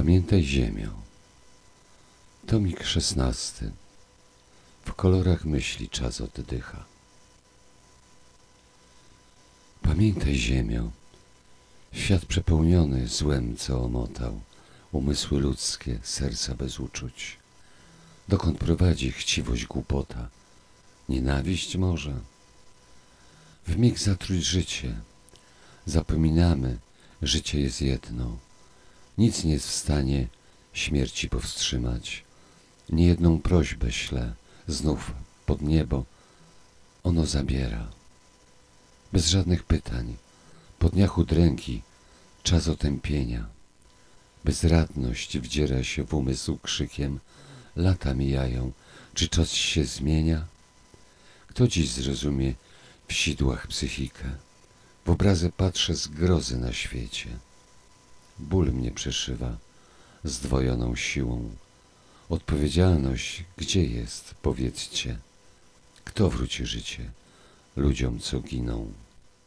Pamiętaj ziemię. Tomik szesnasty. W kolorach myśli czas oddycha. Pamiętaj ziemię. Świat przepełniony złem, co omotał. Umysły ludzkie, serca bez uczuć. Dokąd prowadzi chciwość głupota? Nienawiść może? W mig zatruć życie. Zapominamy, życie jest jedno. Nic nie jest w stanie śmierci powstrzymać. Niejedną prośbę ślę znów pod niebo. Ono zabiera. Bez żadnych pytań. Po dniach udręki czas otępienia. Bezradność wdziera się w umysł krzykiem. Lata mijają. Czy czas się zmienia? Kto dziś zrozumie w sidłach psychikę? W obrazy patrzę z grozy na świecie. Ból mnie przeszywa zdwojoną siłą. Odpowiedzialność gdzie jest, powiedzcie? Kto wróci życie ludziom, co giną?